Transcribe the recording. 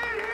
Yeah.